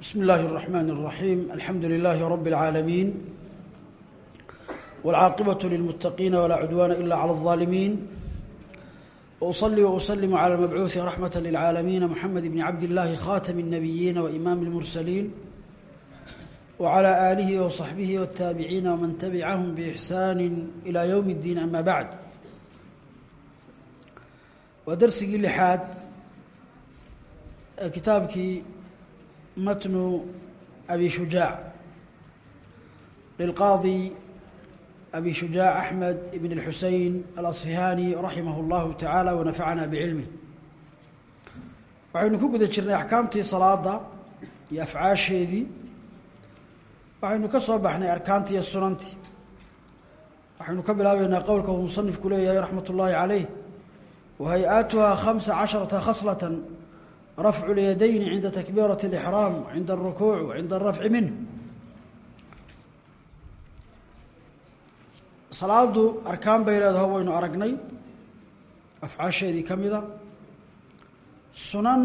بسم الله الرحمن الرحيم الحمد لله رب العالمين والعاقبة للمتقين ولا عدوان إلا على الظالمين وأصلي وأسلم على المبعوث رحمة للعالمين محمد بن عبد الله خاتم النبيين وإمام المرسلين وعلى آله وصحبه والتابعين ومن تبعهم بإحسان إلى يوم الدين أما بعد ودرسي لحاد كتابك متن أبي شجاع للقاضي أبي شجاع أحمد بن الحسين الأصفهاني رحمه الله تعالى ونفعنا بعلمه waxaynu ku guda jirnay axkaamtii salaada iyo afcaasheedii waxaynu ka soo baxnay arkaantii iyo sunantii waxaynu ka bilaabeynaa qowlka uu musanifku leeyahay raxmat ullaahi caleyh وهيئاتها خمس عشرة خصلة رفع اليدين عند تكبيرة الإحرام وعند الركوع وعند الرفع منه salaadu arkaan bay leedaho waynu aragnay afcaasheedii ka mida sunan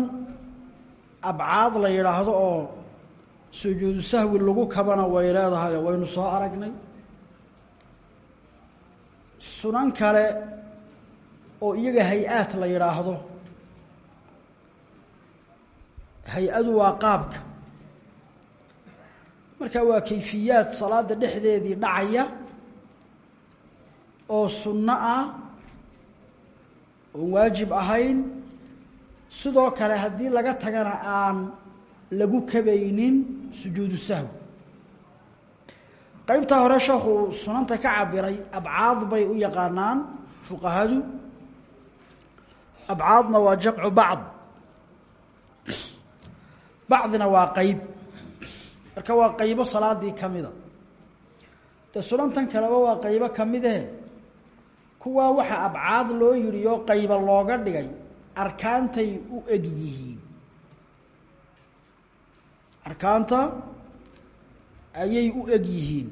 abcaad la yidhaahdo oo sujuudu sahwi lagu kabana way leedahay waynu soo aragnay sunan kale oo iyaga hay-aad la yidhaahdo hay'adu waa qaabka. Marka waa kayfiyaad salaada dhexdeedii dhacaya oo sunno ah oon waajib ahayn sidoo kale haddii laga tagana aan lagu kabaynin sujuudu sahwi. Qeybtaa hore sheekhu sunanta ka cabiray abcaad bay u yaqaanaan fuqahadu. Abcaadna waa jamcu bacd bacdina waa qeyb marka waa qeybo salaadii ka mida dee sunantan kaleba waa qeybo ka midahe kuwaa waxaa abcaad loo yidhi oo qayba looga dhigay arkaantay u eg yihiin arkaanta ayay u eg yihiin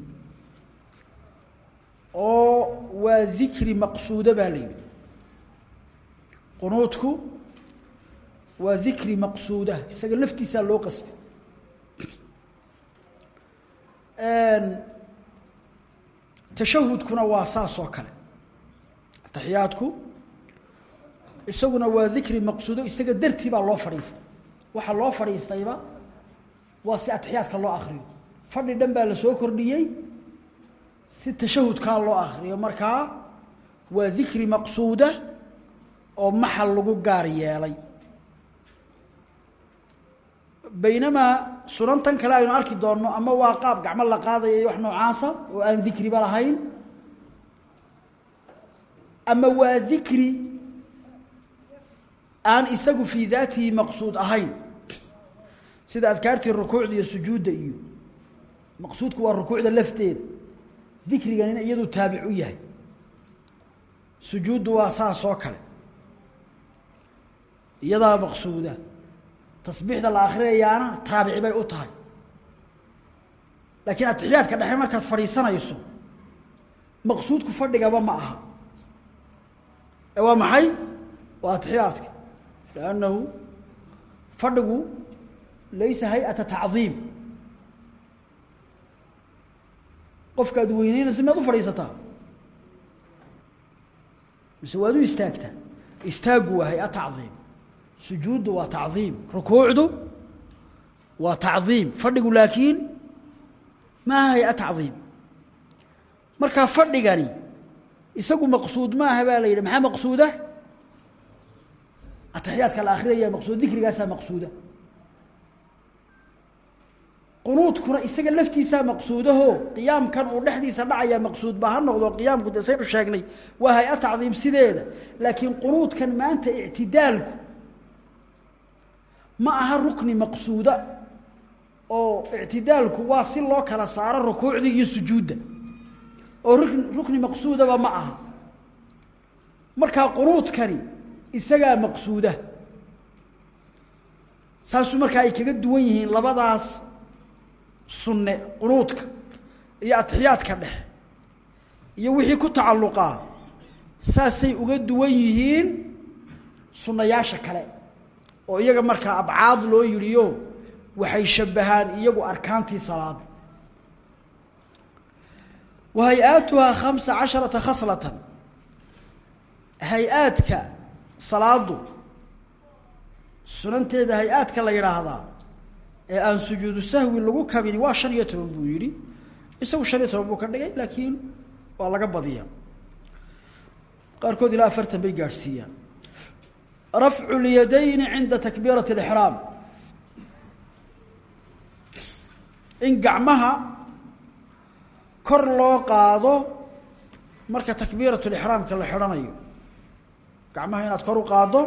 oo waa dikri maqsuuda baa la yidhi qunuudku waa dikri maqsuuda isaga laftiisaa loo qastay. Tashahudkuna waa saas oo kale. Ataxiyaadku isaguna waa dikri maqsuudo isaga dartii baa loo fadhiistay. Waxa loo fadhiistayba waa si atixiyaadka loo akriyo fadhi dhan baa la soo kordhiyey si tashahudkaa loo akriyo markaa waa dikri maqsuuda oo maxal lagu gaar yeelay baynamaa sunantan kale aynu arki doonno ama waa qaab gacmo la qaadaya iyo wax noocaasa oo aan dikriba lahayn ama waa dikri aan isagu fii daatihi maqsuud ahayn. Sida adkaartii rukuucda iyo sujuudda iyo maqsuudku waa rukuucda lafteeda dikriganina iyadu taabic u yahay. Sujuuddu waa saas oo kale. Iyadaa maqsuuda tasbiixda la akhriyayaana taabici bay u tahay. Laakiin atixiyaadka dhexe markaad fadhiisanayso maqsuudku fadhigaba ma aha. Waa maxay? Waa atixiyaadka lannahu fadhigu laysa hay'ata tacdiim. Qofkaad weyneynaysa miyaad u fadhiisataa? Mise waad u istaagtaa? Istaaggu waa hay'a sujuuddu waa tacdiim rukuucdu waa tacdiim fadhigu laakiin maaha hay'a markaa fadhigani isagu maqsuud maaha baa la yidhi maxaa maqsuuda? Ataxiyaadka la akhriyaya maqsuud dikrigaasaa maqsuuda. Qunuudkuna isaga laftiisaa maqsuudaho qiyaamkan uu dhexdiisa dhacaya maqsuud ba ha noqdo qiyaamku de waa hay'a sideeda. Laakiin qunuudkan maanta ictidaalku ma aha rukni maqsuuda oo ictidaalku waa si loo kala saaro rukuucda iyo sujuudda. oo rukn rukni maqsuudaba ma aha. Markaa qunuudkani isagaa maqsuuda. Saasuu markaa ay kaga duwan yihiin labadaas sunne qunuudka iyo atixiyaadka dhexe. Iyo wixii ku tacalluqaa saasay uga duwan yihiin sunnayaasha kale oo iyaga markaa abcaad loo yidhiyo waxay shabahaan iyagu arkaantii salaada wa hay'aatuhaa khamsa casharata khaslatan. Hay'aadka salaadu sunanteeda hay'aadka la yidhaahdaa ee aan sujuudu sahwi lagu kabini waa shan iyo toban buu yidhi. Isagu shan iyo toban buu ka dhigay laakiin waa laga badiya qaarkood ilaa afartan bay gaadhsiiyaan rafcu lyadayni cinda takbiirati اlixraam in gacmaha kor loo qaado marka takbiirat lixraamka la xidhanayo gacmaha inaad kor u qaaddo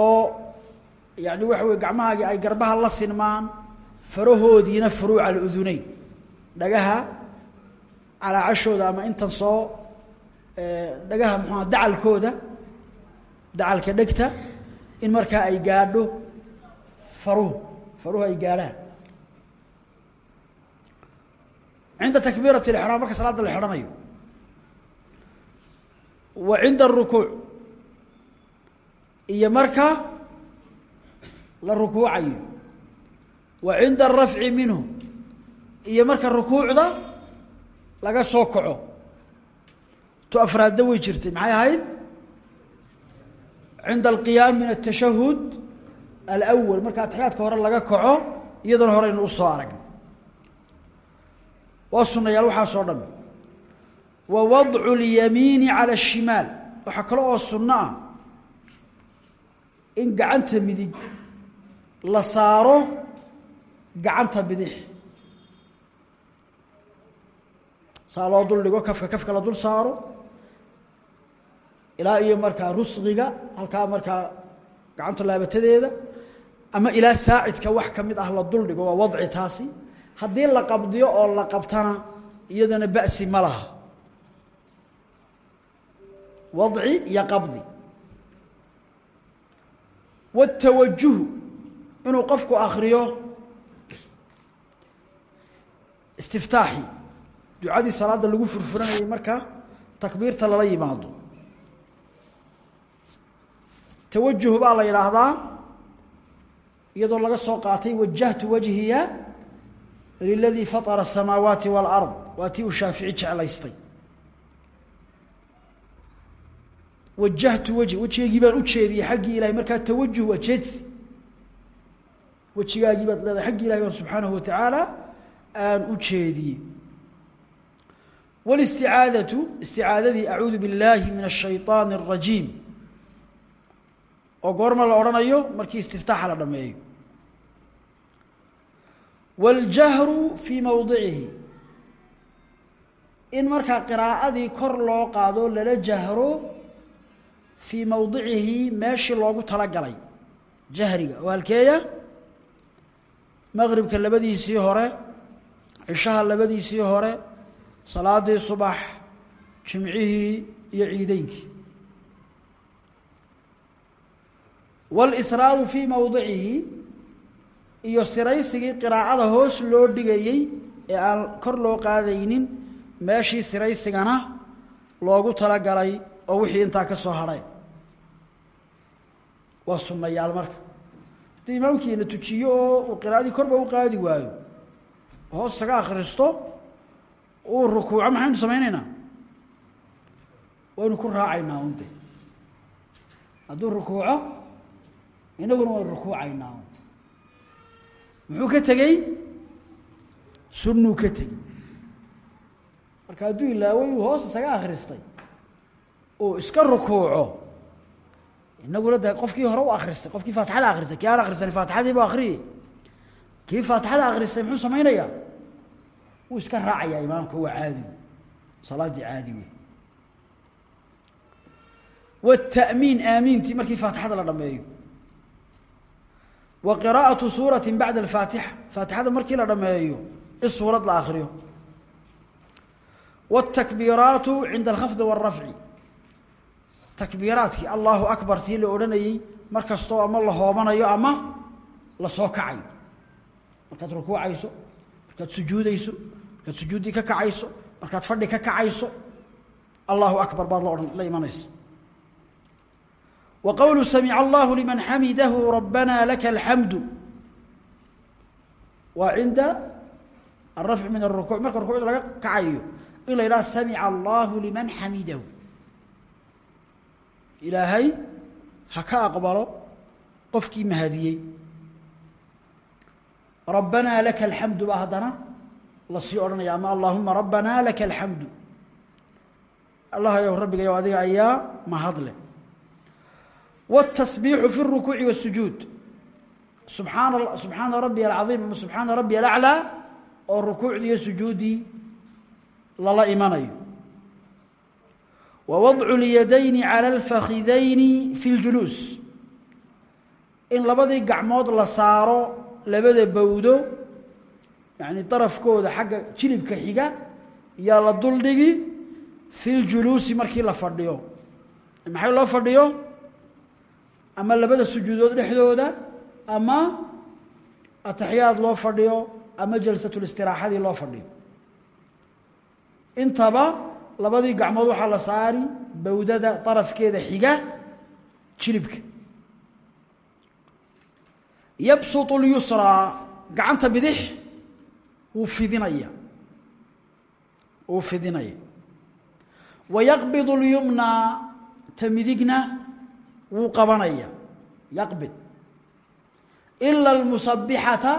oo yani waxa weye gacmahaagii ay garbaha la sinmaan farahoodiina furuuca aluduneyn dhagaha calaacashooda ama intan soo dhagaha muxua dacalkooda dacalka dhegta in markaa ay gaadho faruhu faruhu ay gaadhaan. Cinda takbiirat اlixraam marka salaada la xidhanayo wa cinda arukuuc iyo marka la rukuucayo. Wa cinda arafci minhu. Iyo marka rukuucda laga soo kaco. Tu afraadda way jirtay maxay ahayd cinda alqiyaam min atashahud alawal marka atexyaadka hore laga kaco iyadana horeynu usoo aragna waa sunayaal waxaasoo dhami wa wadcu اlyamiini calى الshimaal waxaa kale oo sunno ah in gacanta midig la saaro gacanta bidix saa loo dul dhigo kafka kafka la dul saaro ilaa iyo markaa rusqiga halkaa markaa gacanta laabatadeeda ama ilaa saacidka wax ka mid ah la dul dhigo waa wadci taasi. Haddii la qabdiyo oo la qabtana iyadana ba'si ma laha. Wadci iyo qabdi. Watawajuhu inuu qofku akriyo istiftaaxi. Ducadii salaada lagu furfuranayay marka takbiirta lala yimaado tawajuh baa la yidhaahdaa iyadoo laga soo qaatay wajahtu wajhiya liladii faطra الsamaawaati wاlأrض waa tii uu shaafici jeclaystay wajahtu wajhi wejigaygii baan u jeediyey xaggii ilahay markaa tawajuh waa jeedsi wejigaagii baad leedahay xaggii ilahay baan subxaanahu watacaala aan u jeediyey wاlisticaadatu isticaadadii acuudu biاllaahi min الshayطaan الrajiim oo goorma la odhanayo markii istiftaaxa la dhameeyo waاljahru fii mowdicihi in markaa qiraa'adii kor loo qaado lala jahro fii mowdicihi meeshii loogu talagalay. Jahriga oo halkeeya maqribka labadiisii hore cishaha labadiisii hore salaadii subax jimcihii iyo ciideynkii wاlsraaru fii mowdicihi iyo siraysigii qiraa'ada hoos loo dhigayey ee aan kor loo qaadaynin meeshii siraysigana loogu talagalay oo wixii intaa ka soo hadhay waa sunnayaal marka. Haddii imaamkiina tujiyo oo uu qiraa'adii korba u qaadi waayo hoos isaga akhristo uu rukuuco maxaynu samaynaynaa? Waynu ku raacaynaa unde hadduu rukuuco inaguna waynu rukuucaynaa. Muxuu ka tegey? Sunnuu ka tegey. Marka hadduu ilaaway uu hoos isaga akhristay uu iska rukuuco. Inaguna de qofkii hore u akhristay qofkii faatixada akhristay kii aan akhrisanin faatixadii bu akriyay kii faatixada akhristay muxuu samaynayaa? Wuu iska raacayaa imaamka waa caadi. Salaaddii caadi wey wاta'miin aamiintii markii faatixada la dhameeyo wa qiraa'atu suurati bacda alfaatixa faatixada markii la dhameeyo in suurad la akriyo wاtakbiiraatu cinda alkhafdi wاlrafci takbiiraadkii allahu akbar tii la odhanayey mar kastoo ama la hoobanayo ama la soo kacayo markaad rukuucayso markaad sujuudayso markaad sujuuddii ka kacayso markaad fadhi ka kacayso allahu akbar baad la imanaysa wa qowlu samica allahu liman xamidahu rabbana laka alxamdu waa cinda alrafci min arukuuc marka rukuucda laga kacayo in la yidhaha samica allahu liman xamidahu ilaahay ha ka aqbalo qofkii mahadiyey rabbanaa laka alxamdu baa haddana la sii odhanaya ama allaahuma rabbanaa laka alxamdu allah yow rabbigayow adiga ayaa mahadle wاtasbiixu fi الrukuuci wالsujuud subxaana subxaana rabbiya alcaiim ama subxaana rabbiya alaclىa oo rukuucdii iyo sujuuddii lala imanayo wa wadcu اlyadayni calى اlfakidayni fi اljuluus in labadii gacmood la saaro labada bowdo yani darafkooda xagga jilibka xiga yaa la duldhigi fi ljuluusi markii la fadhiyo maxay loo fadhiyo ama labada sujuudood dhexdooda ama ataxiyaad loo fadhiyo ama jalsatulistiraaxadii loo fadhiyo. Intaba labadii gacmood waxaa la saari bowdada darafkeeda xiga jilibka. Yabsutu lyusraa gacanta bidix wuu fidinaya. Wuu fidinaya. Wa yaqbid اlyumna ta wuu qabanaya yaqbid. Ila اlmusabixata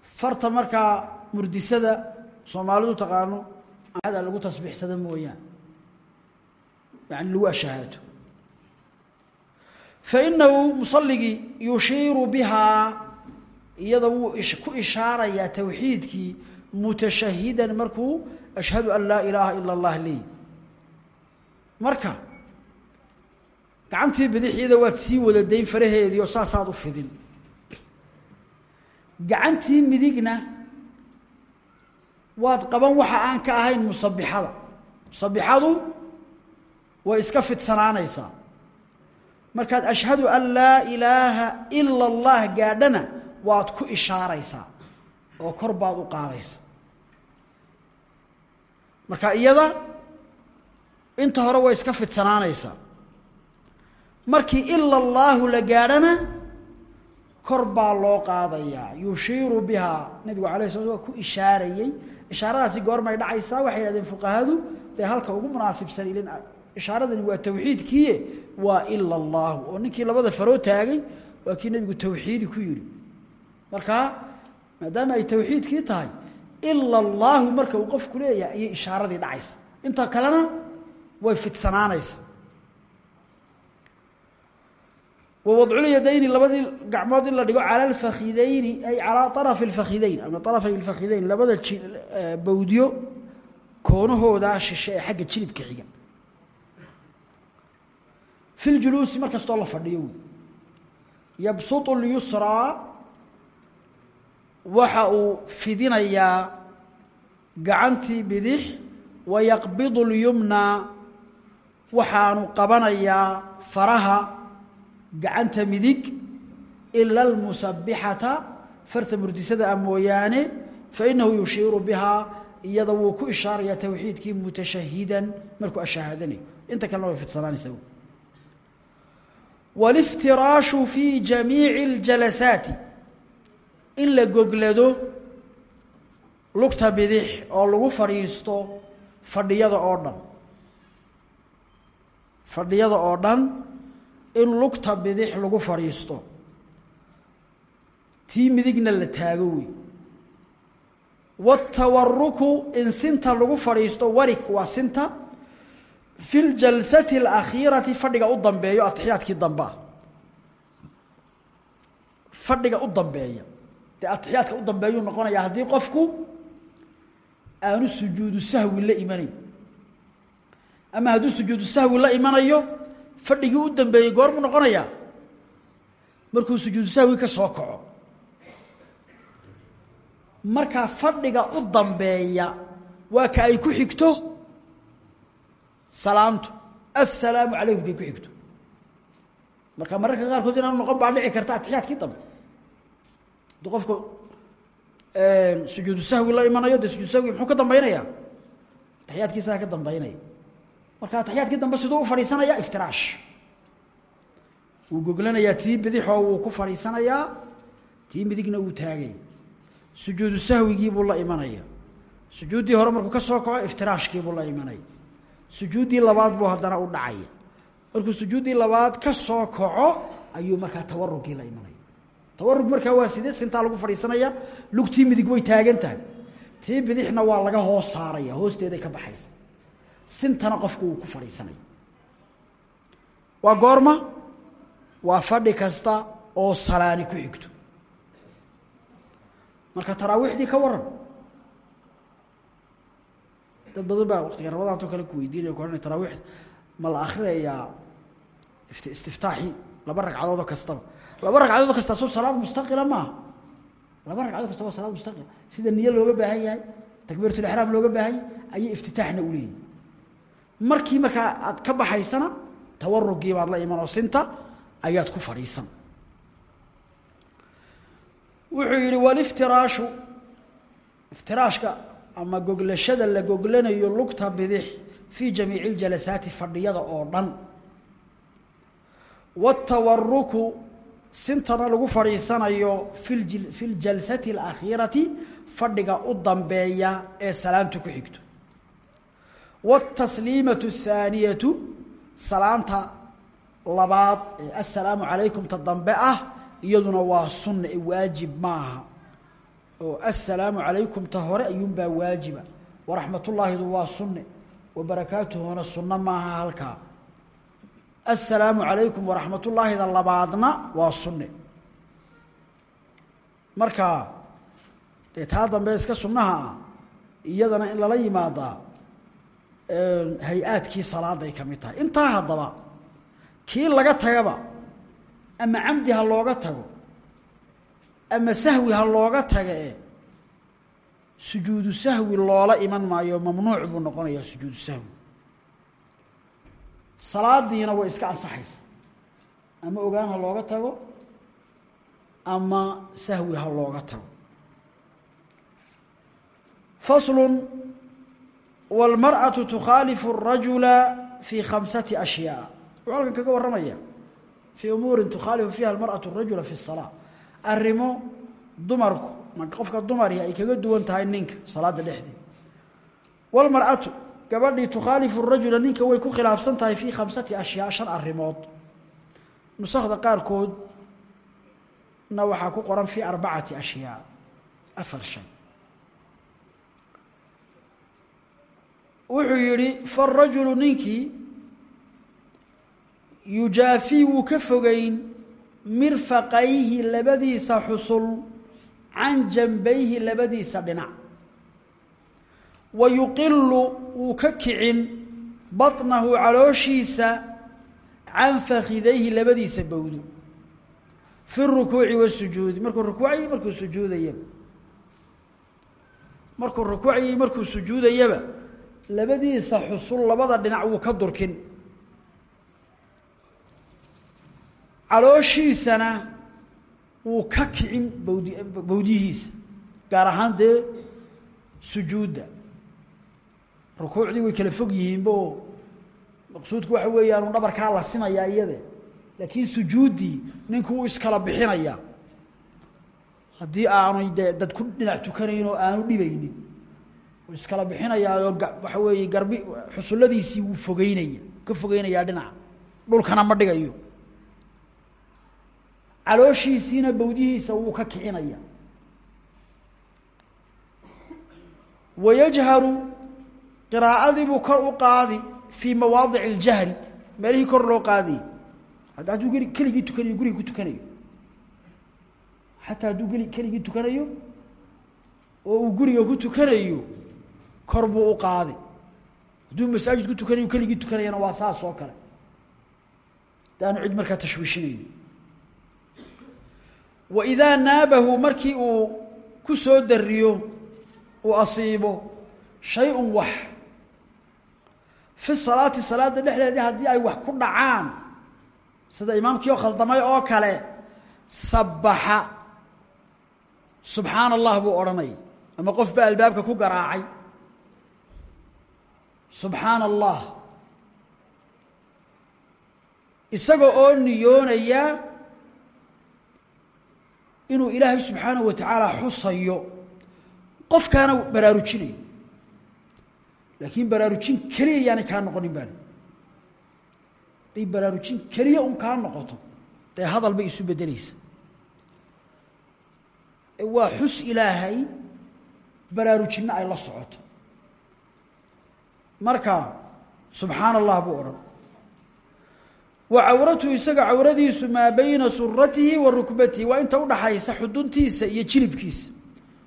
farta markaa murdisada soomaalidu taqaano ada lagu tasbiixsada mooyaan yani lagu ashahaato. Fainahu musaligii yushiiru bihaa iyada wuu ku ishaarayaa towxiidkii mutashahidan markuu ashhadu an laa ilaaha ila اllah leey marka gacantii bidixiyada waad sii wada dayn faraheedii oo saasaad u fidin. Gacantii midigna waad qaban waxa aan ka ahayn musabixada musabixadu way iska fidsanaanaysaa. Markaad ashhadu an laa ilaaha ila اllah gaadhana waad ku ishaaraysaa oo kor baad u qaadaysaa. Marka iyada inta hore way iska fidsanaanaysaa markii ila allaahu la gaadhana kor baa loo qaadayaa. Yushiiru bihaa nabigu alay sl wa ku ishaarayey ishaaradaasi goormay dhacaysaa waxay hahdeen fuqahadu dee halka ugu munaasibsan ilin ah, ishaaradani waa tawxiidkiie waa ila allaahu oo ninkii labada faroo taagay waa kii nebigu tawxiidi ku yidhi. Marka maadaama ay tawxiidkii tahay ila allaahu marka uu qofku leeyahay ayay ishaaradii dhacaysa inta kalena way fidsanaanaysa wwadculyadayni labadii gacmood in la dhigo cala alfakidayni ay calaa arafi lfakidayn ama arafay lfakidayn labada e, bawdyo koonahoodaa shishe ee xagga jilidka xiga. Fi ljuluusi mar kastoo la fadhiyo wy yabsutu lyusraa waxa uu fidinayaa gacantii bidix wayaqbidu lyumnaa waxaanu qabanayaa faraha gacanta midig ila اlmusabixata farta murdisada a mooyaane fainahu yushiiru bihaa iyada wuu ku ishaarayaa towxiidkii mutashahidan markuu ashahaadanayo inta kalena way fidsanaanaysa wاliftiraashu fi jamiici اljalasaati in la goglado lugta bidix oo lagu fadhiisto fadhiyada oo dhan fadhiyada oo dhan in lugta bidix lagu fadhiisto. Tii midigna la taago wey watawaruku in sinta lagu fadhiisto warig waa sinta. Fi ljalsati alakhiirati fadhiga u dambeeyo atixiyaadkii dambe ah fadhiga u dambeeya. Dee atixiyaadka u dambeeyuu noqonayaa haddii qofku aanu sujuudu sahwi la imanayn ama hadduu sujuudu sahwi la imanayo fadhigii u dambeeyey goormuu noqonayaa. Markuu sujuudu sahwi ka soo kaco. Markaa fadhiga u dambeeya waa ka ay ku xigto? Salaamtu. Assalaamu calaykum kay ku xigto. Marka mararka qaarkood inaanu noqon baa dhici karta atixiyaadkii dambe. Hadduu qofku sujuudu sahwi la imanayo dee sujuud sahwi muxuu ka dambaynayaa? Atixiyaadkiisaa ka dambaynaya marka ataxiyaadkii dambe siduu u fadhiisanayaa iftiraash wuu goglanayaa tii bidixoo ku fadhiisanayaa tii midigna taagay. Sujuudu sahwigiibuu la imanaya sujuuddii hore markuu ka soo kaco iftiraashkiibuu la imanaya sujuuddii labaad buu haddana u dhacaya markuu sujuuddii labaad ka soo ayuu markaa tawarugii la imanaya tawarug markaa waa sidee sintaa lagu fadhiisanaya lugtii midig way taagan tahay. Waa laga hoos saaraya hoosteeday ka baxaysa sintana qofku wuu ku fadhiisanaya waa goorma waa fadhi kasta oo salaani ku xigto. Marka taraawiixdii ka waran dad badan baa waqtiga ramadaanto kale ku weydiinaya ku ohanay taraawiix ma la akhriyayaa istiftaaxii laba ragcadoodoo kastaba. Laba ragcadoodoo kasta soo salaad mustaqila maaha laba ragcadood kasta waa salaad mustaqila. Sida niyo looga baahan yahay takbiiratulixraam looga baahan yahay ayay iftitaaxna u leeyihiin markii markaa aad ka baxaysana tawarugii baad la imanoo sinta ayaad ku fadhiisan. Wuxuu yidhi waliftiraashu iftiraashka ama goglashada la goglanayo lugta bidix fi jamiici اljalasaati fadhiyada oo dhan. Watawaruku sintana lagu fadhiisanayo fi ljalsati اlakhiirati fadhiga u dambeeya ee salaantu ku xigto wtasliimatu thaaniyatu salaamta labaad ee assalaamu calaykum ta dambe ah iyaduna waa sunna ee waajib maaha oo assalaamu calaykum ta hore ayuunbaa waajiba waraxmatullaahidu waa sunne wa barakaatuhuna sunno maaha halkaa assalaamu calaykum waa sunne marka dee taa dambe iska sunnaha iyadana in lala yimaadaa hay'aadkii salaaday ka mid tahay. Intaa haddaba kii laga tagaba ama camdi ha looga tago ama sahwi ha looga taga sujuudu sahwi loola iman maayo mamnuuc buu noqonayaa sujuudu sahwi. Salaadiina way iska ansaxaysa. Ama ogaan ha looga tago ama sahwi ha looga tago. Faslu wاlmarأaةu tukhaalifu الrajula fii khamsati ashyaa wuxuu halkan kaga warramaya fii umuuri tukhaalifu fiiha almarأaةu الrajula fi الsalaa arrimo dumarku ma qofka dumari ay kaga duwan tahay ninka salaada dhexdeed wاlmarأatu gabadhii tukhaalifu الrajula ninka way ku khilaafsan tahay fii khamsati ashyaa shan arrimood nusakda qaarkood na waxaa ku qoran fii arbacati ashyaa afar shay wuxuu yihi farajulu ninkii yujaafii wuu ka fogeyn mirfaqayhi labadiisa xusul can jambayhi labadiisa dhinac. Wa yuqilu wuu ka kicin baطnahu calooshiisa can fakidayhi labadiisa bowdo fi rukuuci wasujuudi markuu rukuucayo markuu sujuudayaba. Markuu rukuucayo labadiisa xusul labada dhinac wuu ka durkin. Calooshiisana wuu ka kicin bawd bawdihiisa gaar ahaan dee sujuudda. Rukuucdii way kala fog yihiinba oo maqsuudku waxa weeyaan uu dhabarkaa la simayaa iyade laakiin sujuuddii ninku wuu iskala bixinayaa. Haddii aanay dee dad ku dhinac tukanayn oo aanu dhibaynin iskala bixinayaayoo waxa weeye garbi xusulladiisii wuu fogeynaya ka fogeynayaa dhinaca dhulkana ma dhigayo. Calooshiisiina bawdihiisa wuu ka kicinaya. Wayajharu qiraa'adii buu kor u qaadi fii mawaadici اljahri meelihii kor loo qaadayy hadduu keligii tukanayo guriga ku tukanayo. Xataa hadduu keligii tukanayo oo uu guriga ku tukanayo kor buu u qaadi hadduu masaajid ku tukanayo keligii tukanayana waa saas oo kale. Daanu cid markaa tashwiishinayni wa idaa naabahu markii uu ku soo dariyo uu asiibo shay-un wax. Fi salaati salaada dhexdeedii haddii ay wax ku dhacaan sida imaamkii oo khaldamay oo kale sabbaxa. Subxaana allah buu odhanaya ama qof baa albaabka ku garaacay subxaana allah isaga oo niyoonaya inuu ilaahay subxaanahu wa tacaala xusayo qofkaana baraarujinayo laakiin baraarujin keliya yaanay kaa noqonin baan haday baraarujin keliya un kaa noqoto dee hadal bay isu beddelaysa waa xus ilaahay baraarujinna ay la socoto marka subxaana allah buu wa cawratu isaga cawradiisu maa bayna suratihi wa rukbatihi waa inta udhaxaysa xuduntiisa iyo jilibkiisa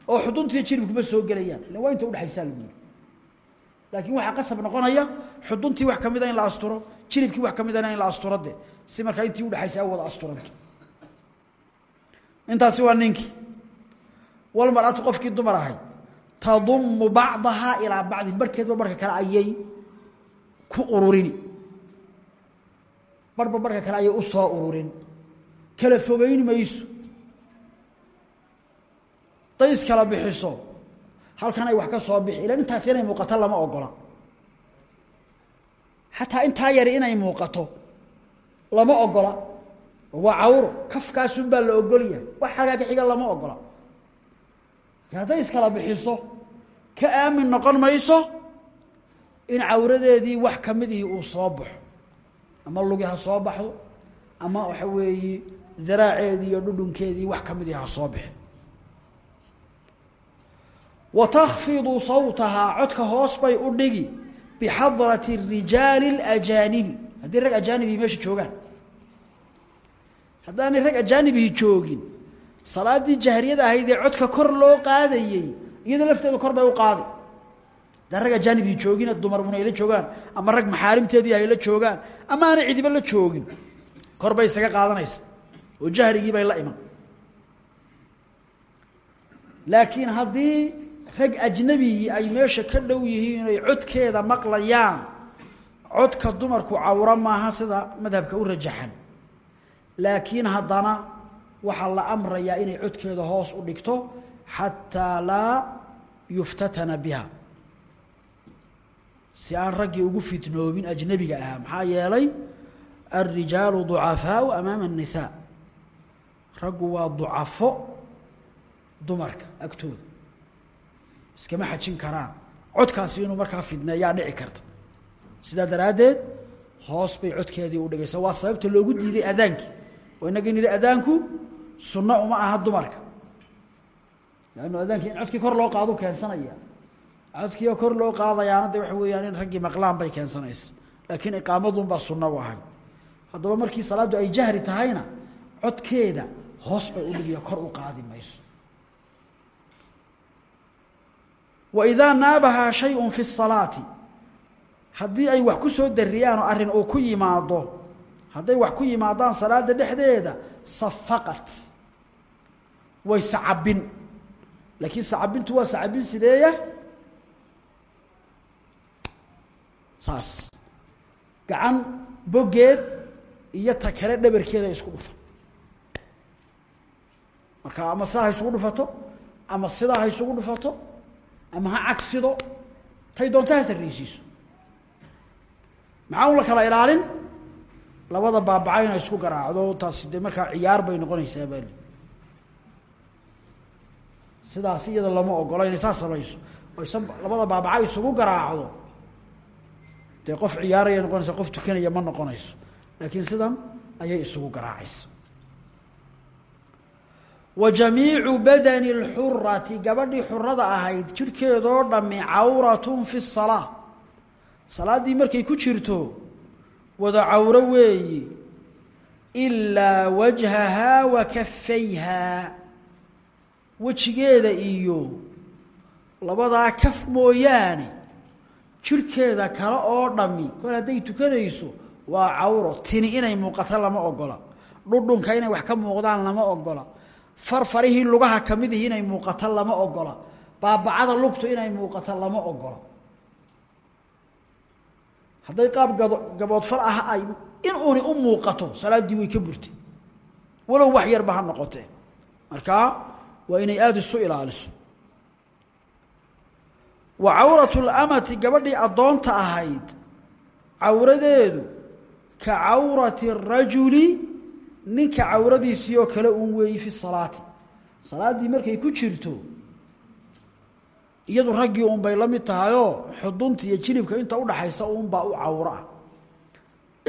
oo xuduntiiyo jilibkuba soo gelayaan. Illa waa inta udhexaysaa lagu laakiin waxaa qasab noqonaya xuduntii wax kamida in la asturo jilibkii wax kamidana in la asturo de. Si markaa intii udhexaysa a wada asturanto. Intaasi waa ninkii walmaratu qofkii dumar ahay tadumu bacdahaa ilaa bacdin. Barhkeedba barhka kale ayay ku ururini barhba barhka kale ayay u soo ururin. Kala fogeyn mayso. Day iskala bixiso. Halkan ay wax ka soo bixi. Ilan intaas inay muuqato lama ogola. Xataa intaa yari inay muuqato lama ogola. Waa cawro kafkaasun baa la ogolyahay. Wax xagaa ka xiga lama ogola. Hadday iskala bixiso ka aamin noqon mayso in cawradeedii wax kamidihii uu soo baxo. Ama lugi ha soo baxdo ama waxa weeye daraaceedii iyo dhudhunkeedii wax kamidihii ha soo bixi. Wa takfidu sawtahaa codka hoos bay u dhigi bixadrati rijaali اlajaanibi haddii rag ajaanibihi meesha joogaan. Haddaanay rag ajaanibihi joogin salaaddii jahriyada ahayd ee codka kor loo qaadayey iyadoo lafteedu kor bay u qaadi. Haddaan rag ajaanibihi joogina dumarmuna ayla joogaan ama rag maxaarimteedii ayla joogaan ama aanay cidiba la joogin kor bay isaga qaadanaysa. Oo jahrigii bay la iman. Laakiin haddii rag ajnabigii ay meesha ka dhow yihiin inay codkeeda maqlayaan codka dumarku cawro maaha sida madhabka u rajaxan. Laakiin haddana waxaa la amrayaa inay codkeeda hoos u dhigto xataa laa yuftatana biha si aan raggii ugu fitnoobin ajnabiga ahaa maxaa yeelay alrijaalu ducafaau amaama الnisaa raggu waa ducafo dumarka agtooda. Iskama xajin karaan. Codkaasi inuu markaa fidneeyaa dhici karta. Sidaa daraaddeed hoos bay codkeedii u dhigaysa. Waa sababta loogu diiday adaankii. Oo inagii nidhi adaanku sunno uma aha dumarka lannu adaankii in codkii kor loo qaadu keensanaya codkiioo kor loo qaadayaana de waxa weeyaan in raggii maqlaan bay keensanaysa laakiin iqaamadunbaa sunno u ahay markii salaaddu ay jahri tahayna codkeeda hoos bay u dhigiyo kor u qaadi mayso waidaa naabahaa shayun fi salaati haddii ay wax ku soo dariyaan oo ku yimaado hadday wax ku yimaadaan salaada dhexdeeda safaqat way sacabin laakiin sacabintu waa sacabin sideeya? Saas. Gacan boggeed iyo ta kale dhabarkeeda isku dhufa marka ama sidaa ha isugu dhufato ama sidaa ha isugu dhufato ama ha cagsido tay doonta ha sarreysiiso maxaa un la kala ilaalin? Labada baabaca inay isku garaacdo taasi dee markaa ciyaar bay noqonaysaa baali sidaas iyada lama ogola inay saas samayso oysa labada baabaca isugu garaacdo dee qof ciyaaraya noqonaysa qof tukanaya ma noqonayso laakiin sidan ayay isugu garaacaysa wa jamiicu badani اlxurati gabadhii xurada ahayd jidhkeedoo dhami cawratun fi الsalaa salaaddii markay ku jirto wada cawro weeyi ilaa wajhahaa wa kafayhaa wejigeeda iyo labadaa kaf mooyaane jidhkeeda kale oo dhami kol hadday tukanayso waa cawro. Tini inay muuqato lama ogola. Dhudhunka inay wax ka muuqdaan lama ogola. Farfarihii lugaha kamidihii inay muuqato lama ogola. Baabacada lugtu inay muuqato lama ogola. Hadday qaab gado gaboodfal ah ay in uuni u muuqato salaaddii way ka burtay. Walow wax yarba ha noqotee markaa waa inay aada isu ilaaliso. Wa cawratu lamati gabadhii addoonta ahayd cawradeedu ka cawrati rajuli ninka cawradiisii oo kale uun weeyi fi salaati. Salaaddii markay ku jirto iyadu raggii un bay la mid tahayoo xudunta iyo jilibka inta udhaxaysa uunbaa u cawro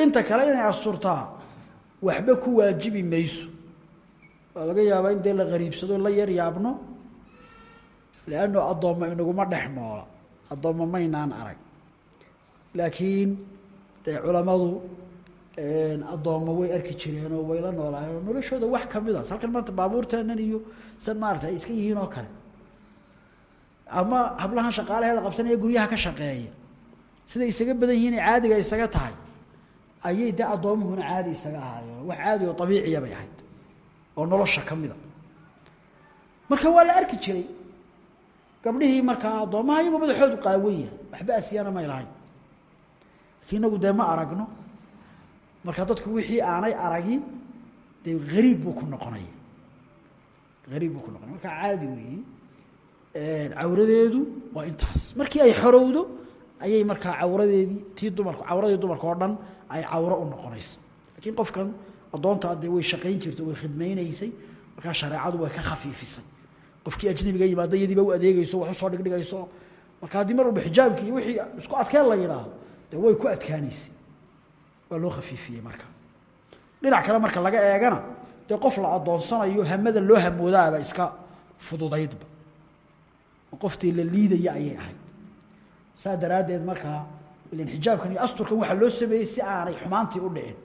inta kale inay asturtaa waxba ku waajibi mayso waa laga yaabaa in dee la qariibsado la yar yaabno leanno addoomma inaguma dhex noola addoomma maynaan arag. Laakiin dee culammadu addoomma way arki jireenoo way la noolaayeen noloshooda wax kamidaas halkan maanta baabuurteenan iyo san maarata iska yihiin oo kale. Ama hablahan shaqaalaheeda qabsanaya guryaha ka shaqeeya. Siday isaga badan yihiin caadiga isaga tahay. Ayay de addoomuhuna caadi isaga ahaayeen. Wax caadi oo abiiciya bay ahayd oo nolosha ka marka waa la arki jiray gabdhihii markaa addoommaha iyagoo madaxoodu qaawan yahay waxba asiyana may lahayn laakiin inagu dee ma aragno marka dadku wixii aanay aragin dee hariib buu ku noqonaya. Hariib buu ku noqonaya. Marka caadi weeyi cawradeedu waa intaas. Markii ay xorowdo ayay markaa cawradeedii tii dumarku cawradii dumarka oo dhan ay cawro u noqonaysa. Laakiin qofkan addoonta dee way shaqayn jirta way khidmaynaysay markaa shareecadu way ka khafiifisay. Qofkii ajnabiga yimaada iyadiiba u adeegeyso wax u soo dhigdhigayso. Marka haddii mar walba xijaabki iyo wixii isku adkeen la yidhaahdo dee way ku adkaanaysay waa loo khafiifiyey marka. Dhinac kale marka laga eegana dee qof la addoonsanayo hamada loo hamoodaaba iska fududaydba. Qoftii la liidaya ayay ahayd. Saa daraaddeed markaa ilan xijaabkan iyo asturkan waxaa loo sameeyey si aanay xumaantii u dhicin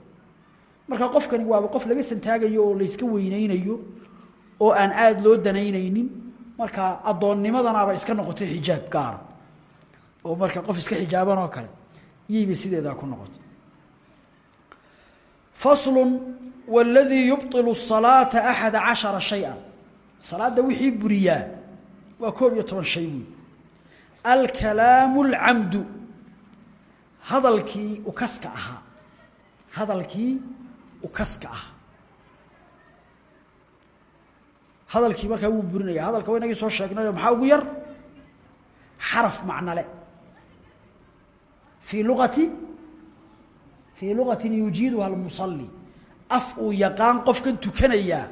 marka qofkani waaba qof laga santaagayo oo layska weynaynayo oo aan aada loo danaynaynin marka addoonnimadanaaba iska noqotay xijaab gaara oo marka qof iska xijaaban oo kale yiiba sideeda ku noqotay. Faslun waladii yubطilu salaata axada cashara shaya salaadda wixii buriyaa waa koob iyo toban shay wey alkalaamu اlcamdu hadalkii ukaska ahaa hadalkii ukaska ahaa hadalkii markaa wuu burinaya hadalka wa inagii soo sheegnayo maxaa ugu yar? Xaraf macnale fii luati fii luqati yujiiduha اlmusalli af uu yaqaan qofkan tukanayaa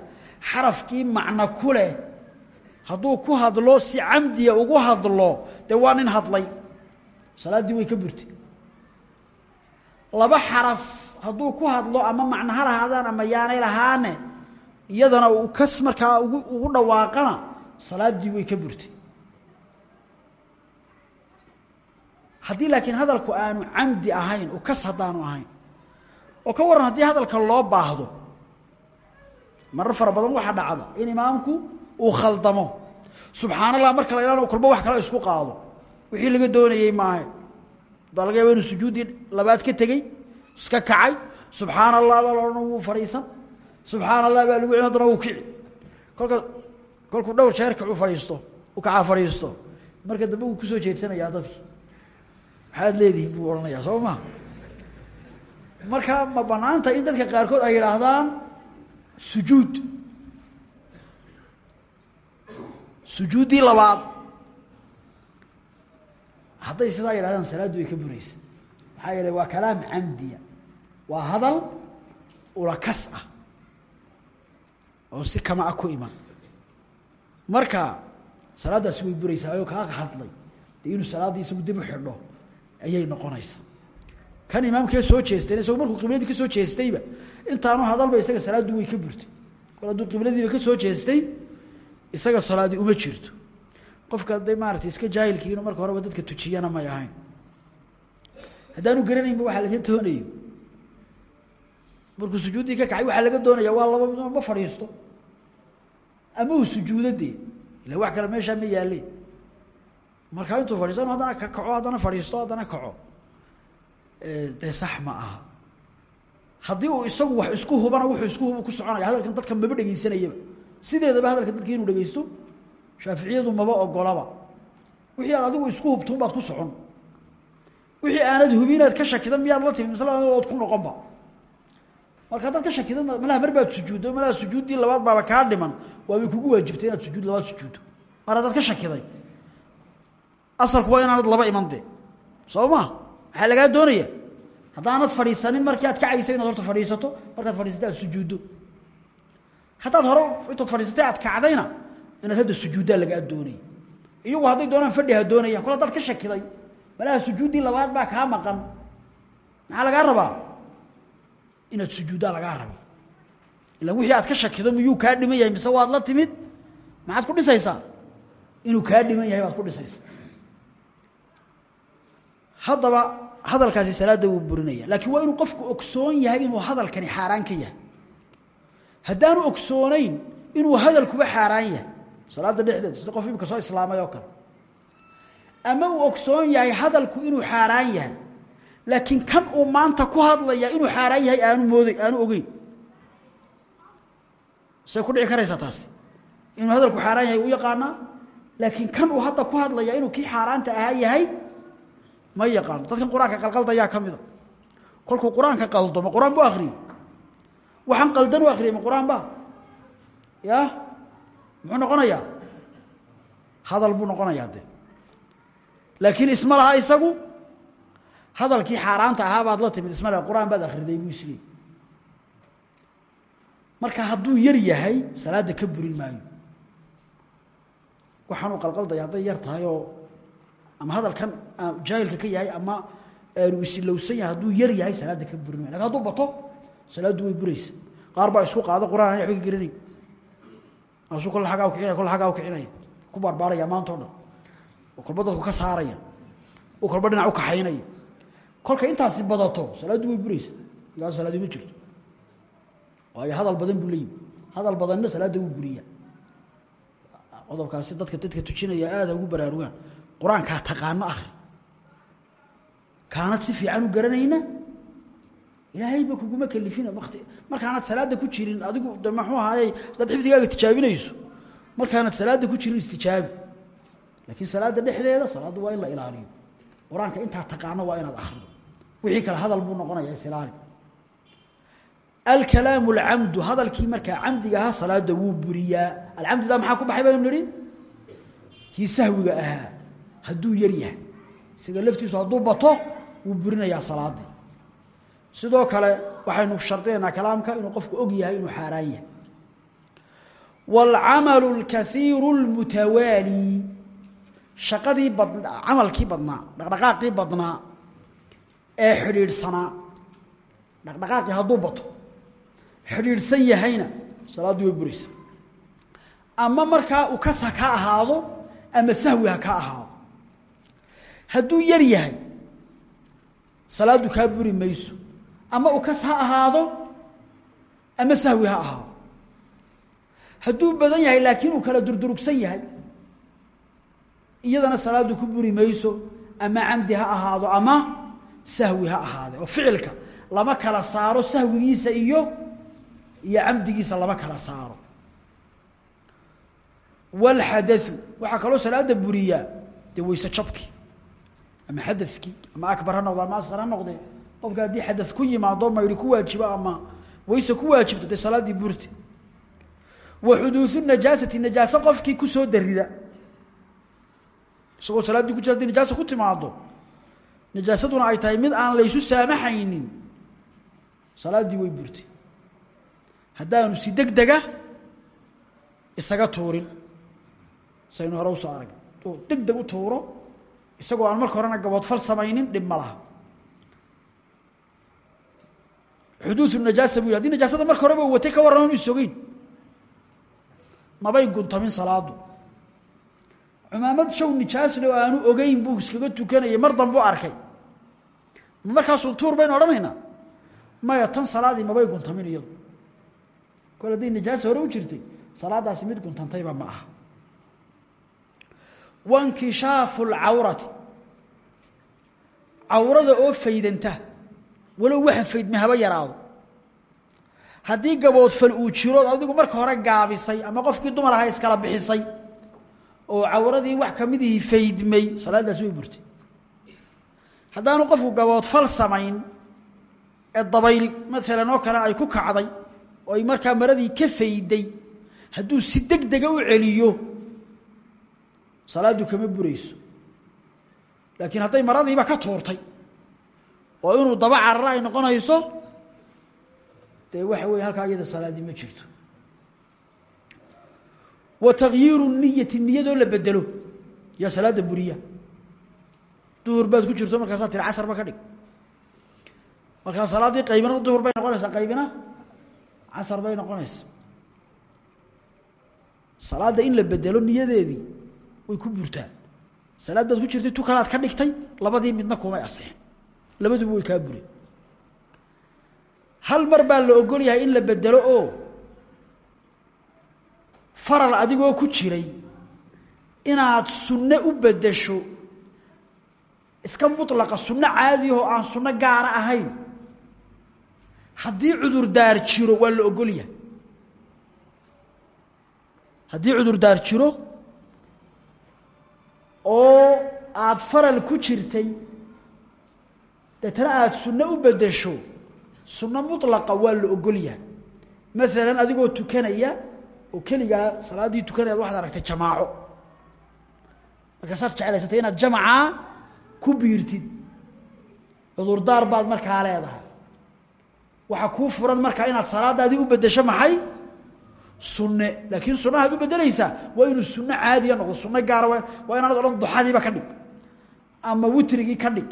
xarafkii macno ku leh. Hadduu ku hadlo si camdiya ugu hadlo dee waa nin hadlay. Salaaddii way ka burtay. Laba xaraf hadduu ku hadlo ama macno ha lahaadaan ama yaanay lahaane iyadana uu kas markaa ugu dhawaaqana salaaddii way ka burtay. Haddii laakiin hadalku aanu camdi ahayn u kas haddaanu ahayn oo ka waran haddii hadalka loo baahdo marar fara badan waxaa dhacda in imaamku uu khaldamo. Subxaan allah marka la idhahno kolba wax kale isku qaado. Wixii laga doonayey maahe. Baa laga sujuuddii labaad ka tegey iska kacay. Subxaan allah baa la odhan wuu fadhiisan. Subxaan allah baa lagu celin haddana wuu kici. Kolka kolkuu dhowr jeer kacu fadhiisto u kacaa fadhiisto. Marka dambe wuu ku soo jeedsanayaa dadkii. Maxaad leedihin buu odhanayaa soo ma? Marka ma banaanta in dadka qaarkood ay yidhaahdaan sujuud. Sujuuddii labaad. Hadday sidaa yidhahdaan salaaddu way ka buraysa maxaa yeele waa kalaam camdiya. Waa hadal ulakas ah oo si kama a ku iman. Marka salaaddaasi way buraysaa oo kaa hadlay. Inuu salaaddii dib u xidho ayay noqonaysaa. Kan imaamkee soo jeestayna isagu markuu qibladii ka jeestayba intaanu hadalba isaga salaaddu way ka burtay. Kol hadduu qibladiiba ka soo jeestay isaga salaadi uma jirto. Qofka hadday maarata iska jaahilkiino marka horeba dadka tujiyana may ahayn haddaanu garanaynba waxaa laga doonayo. Markuu sujuuddii ka kacay waxaa laga doonaya waa laba mid ma fadhiisto. Ama uu sujuudo dee? Ila wax kale meeshaa ma yaalle markaa intuu fadhiisto inu haddana ka kaco haddana fadhiisto haddana kaco. Dee sax ma aha. Haddii uu isagu wax isku hubana wuxuu isku hubu ku soconaya. Hadalkan dadka maba dhegeysanayaba sideedaba hadalka dadki inuu dhegeysto shaaficiyadu maba ogolaba. Wixii aad adigu isku hubtuun baad ku socon wixii aanad hubi ka shakida miyaad la timi masla ood ku noqonba marka haddaad ka shakida malaha mar baad sujuuddo malaha labaad baaba kaa dhiman waabay kugu waajibtay inaad sujuud labaad sujuuddo. Mar haddaad ka shakiday asalku waa inaanad laba iman de. Soo ma maxaa lagaa markii aad kacaysa inaad horta fadhiisato markaad fadhiisatay aad sujuuddo. Haddaad hore fadhiisatay aad kacdayna inaad hadda sujuuddaa lagaa doonaya. Iyagu hadday doonaan fadhi ha doonayaan kol hadaad ka shakiday malaha sujuuddii labaad baa kaa maqan. Maxaa lagaa rabaa? Inaad sujuuddaa lagaa raba ila wixii aad ka shakido miyuu kaa dhiman mise waad la timid? Maxaad ku dhisaysaa? Inuu kaa dhiman yahay ku dhisaysaa. Haddaba hadalkaasi salaadda wuu burinaya laakiin waa inuu qofku ogsoon yahay inuu hadalkani xaaraan ka yahay. Haddaanu ogsoonayn inuu hadalkuba xaaraan yahay. Salaadda dhexdeeda sida qof imika soo islaamay oo kale ama uu ogsoon yahay hadalku inuu xaaraan yahay. Laakiin kan uu maanta ku hadlaya inuu xaaraan yahay aanu mooday aanu ogeyn. Say ku dhici karaysaa taasi inuu hadalku xaaraan yahay u yaqaanaa? Laakiin kan uu hadda ku hadlaya inuu kii xaaraanta ahaa yahay ma yaqaano. Dadkan qur'aanka qalqaldayaa ka mida. Kolkuu qur'aanka qaldo ma qur'aan bu akriyey waxaan qaldan u akriyay ma qur'aan ba? Ya muxuu noqonayaa? Hadal buu noqonayaa de laakiin isma laha isagu. Hadalkii xaaraanta ahaa baad la timid isma laha qur'aan baad akhriday buu marka hadduu yar yahay salaadda ka burin maayo. Waxaanuu qalqaldaya hadday yar tahay oo ama hadalkan jaahilka ka yahay ama aanu isilowsan yahay hadduu yar yahay salaadda ka burin laakiin haduu bato salaaddu way buraysa. Qaar baa isku qaado qur'aan an ka geranayn maasuu kolle aggaa ukicinaya kolle aggaa ukicinaya ku baarbaaraya maanta o dhan. oo kolba dadku ka saaraya kolba dhinac u kaxaynaya. Kolka intaasi badato salaaddu way buraysa ilaa salaadi ma jirto. Waayo hadal badan buu hadal badanna salaadda wuu buriya qodobkaasi dadka dadka tujinaya aada ugu baraarugaan. Qur'aankaa taqaano akri kaanad si fiican u garanayna? Ilaahayba kuguma kelifina wati markaanad salaada ku jirin adigu de maxuu ahaaye haddaad xifdigaaga tijaabinayso. Markaanad salaada ku jirin istijaabi lakiin salaada dhexdeeda salaaddu waa in la ilaaliyo. Qur'aanka intaa waa inaad akrido wixii kale hadal buu noqonaya isilaali alkalaamu alcamdu hadalkii markaa camdiga ahaa salaada wuu buriyaa. Alcamdidaa maxaa ku baxay baynu nihi kii sahwiga ahaa hadduu yar yahay. Isaga laftiisu hadduu bato wuu burinayaa salaadii sidoo kale waxaynu shardinaynaa kalaamka inuu qofku og yahay inuu xaaraan yahay. Waalcamalu alkaiiru اlmutawaali shaqadii camalkii badnaa dhaqdhaqaaqii badnaa ee xidhiidhsanaa dhaqdhaqaaqii hadduu bato xidhiidhsan yahayna salaaddii way buraysa. Ama markaa uu kas ha ka ahaado ama sahwi ha ka ahaado. Hadduu yar yahay salaaddu kaa buri mayso ama uu kas ha ahaado ama sahwi ha ahaado. Hadduu badan yahay laakiin uu kala durdurugsan yahay iyadana salaaddu ku buri mayso ama camdi ha ahaado ama sahwi ha ahaade oo ficilka lama kala saaro sahwigiisa iyo iyo camdigiisa lama kala saaro. Walxadau waxaa kaloo salaada buriyaa dee weyse jabki. Ama xadakii ama akbar ha noqdo ama asqar ha noqdee qofka haddii xada ku yimaado mayri ku waajibo ama weyse ku waajibto dee salaaddii burte wa xuduudu najaasati najaaso qofkii ku soo darida isagoo salaaddii ku jira haddii najaasa ku timaado najaasaduna ay tahay mid aan laysu saamaxaynin. Salaaddii way burtay. Haddaanu si deg dega isaga tuurin. Saynu hore u soo arag. Oo deg deg u tuuro isagoo aan marka horena gaboodfal samaynin dhib ma laha. Xuduudu najaasa bu yih najaasada marka horeba watay ka warran on isogeyn mabay guntamin salaadu cumaamad show nijaasle oo aanu ogeyn buu iskaga tukanayay. Mar dambu arkay. Ma markaasuu tuur baynu odhanaynaa? Maya tan salaadii mabay guntamin iyadu. Kol hadday nijaasa hore u jirtay salaadaasi mid guntantayba ma aha. Wankishaafu lcawrati cawrada oo faydanta. Walow waxa faydme haba yaraado. Haddii gaboodfal uu jiro adigu marka hore gaabisay ama qofkii dumar aha iskala bixisay oo cawradii wax ka mid ihi faydmay salaadaasi way burtay. Haddaanu qofku gaboodfal samayn ee dabayl maalan oo kale ay ku kacday oo ay markaa maradii ka fayday hadduu si deg dega u celiyo salaaddu kama burayso. Laakiin hadday maradiiba ka tuurtay oo inuu daba cararo ay noqonayso dee waxa weeye halkaa iyada salaadii ma jirto wa takyiiru niyati niyadoo la bedelo. Yaa salaada buriya. Duhur baad ku jirto markaasaa tiri casarba ka dhig. Markaa salaaddii qaybina duhur bay noqonaysaa. Qaybina casar bay noqonaysaa. Salaadda in la bedelo niyadeedii way ku burtaa salaad baad ku jirtay tu kalaad ka dhigtay labadii midna kumay asixin. Labaduba way kaa bureen. Hal mar baa la ogol yahay in la faral adigoo ku jiray inaad sunno u bedesho iska mulaqa sunno caadiyahoo aan sunno gaara ahayn. Haddii cudurdaar jiro waa la ogol yahay. Haddii cudurdaar jiro oo aada faral ku jirtay deetana aada sunno u bedesho sunno mulaqa waa la ogol yahay. Maalan adigoo tukanaya oo keligaa salaaddii tukanaya waxaad aragtay jamaaco. Markaasaad jeclaysatay inaad jamacaa ku biirtid cudurdaar baad markaa leedahay. Waxaa kuu furan markaa inaad salaadaadii u bedesho maxay? Sunne. Laakiin sunnahaad u bedelaysaa waa inuu sunno caadiya noqdo sunno gaara waa inaanad odhan duxadiiba ka dhig. Ama witrigii ka dhig.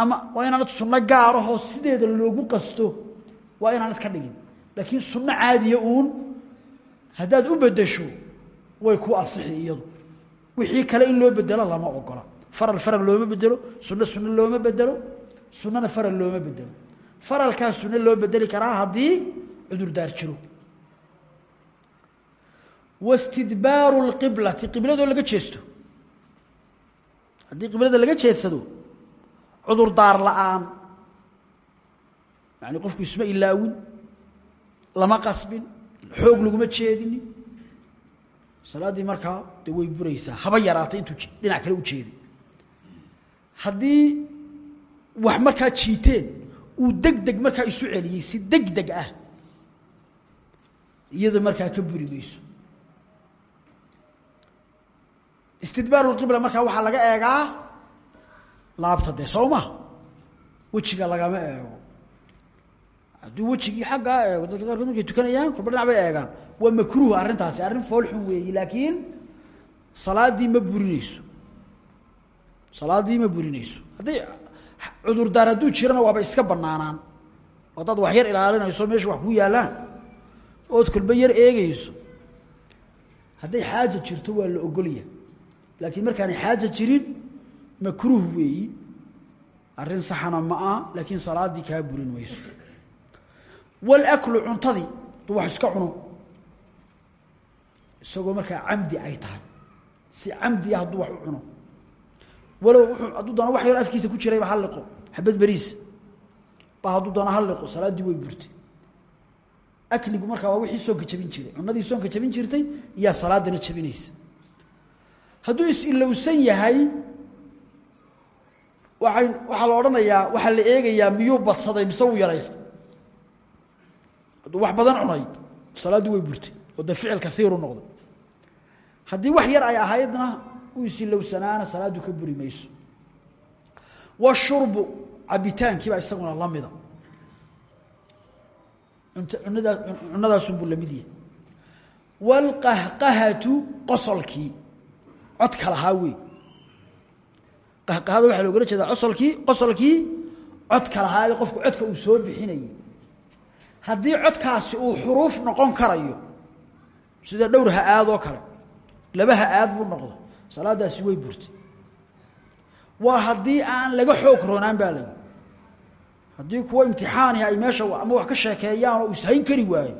Ama waa inaanad sunno gaarahoo sideeda loogu qasto waa inaanad ka dhigin. Laakiin sunno caadiya uun haddaad u bedesho way ku asixi iyadu. Wixii kale in loo bedelo lama ogola. Faral faral looma bedelo sunno sunno looma bedelo sunnana faral looma bedelo faralkaa sunno loo bedeli karaa haddii cudurdaar jiro. Wastidbaaru lqiblati qibladoo laga jeesto. Haddii qiblada laga jeedsado cudurdaar la'aan yani qofku isma ilaawin lama qasbin xoog laguma jeedinin salaaddii markaa dee way buraysaa haba yaraatay intuu dhinac kale u jeeday haddii wax markaa jiiteen uu deg deg markaa isu celiyey si deg deg ah iyada markaa ka buri mayso. Istidbaaru lqibla markaa waxaa laga eegaa laabta dee soo ma? Lagama eego hadduu wejigii xaggaa eego dadka qaarkood markay tukanayaan kolba dhinac eegaan. Waa makruuh arrintaasi arrin foolxun weeyi laakiin salaaddii ma burinayso. Salaaddii ma burinayso. Haddii cudurdaar hadduu jirana waaba iska banaanaan haddaad wax yar ilaalinayso meesha wax ku yaallaan ood kolba yar eegeyso hadday xaaja jirto waa la ogolya laakiin markaanay xaaja jirin makruuh weeyi. Arrin saxana ma aha laakiin salaaddii kaa burin mayso walaklu cuntadii hadduu wax iska cuno isagoo markaa camdi ay tahay. Si camdi ah hadduu wax u cuno. Walow hadduu doona wax yar afkiisa ku jirayba ha liqo. Xabad beriis. Ba hadduu doona ha liqo salaaddii way burtay. Akligu markaa waa wixii soonka jiray. Cunadii soonka jabin jirtay iyaa salaadana jabinaysa. Hadduu is-ilowsan yahay waay waxaa la odhanayaa waxaa la eegayaa miyuu badsaday mise wuu yaraystay hadduu wax badan cunay salaaddii way burtay oo dee ficil kaiiru noqday. Haddii wax yar ay ahaydna uu isilowsanaana salaaddu ka buri mayso. Washurbu cabitaankiibaa isaguna la mida. Unadaa cunadaasunbuu la mid yahay. Waalqahqahatu qosolkii. Codka lahaa wey qahqahada waxaa loogala jeedaa qosolkii qosolkii codka lahaa qofku codka uu soo bixinayay haddii codkaasi uu xuruuf noqon karayo sida dhowr ha-aad oo kale laba ha-aad buu noqdo salaadaasi way burtay. Waa haddii aan laga xoog roonaan baa layi haddii kuwa imtixaanihi ay meesha ama wax ka sheekeeyaan oo ishayn kari waayo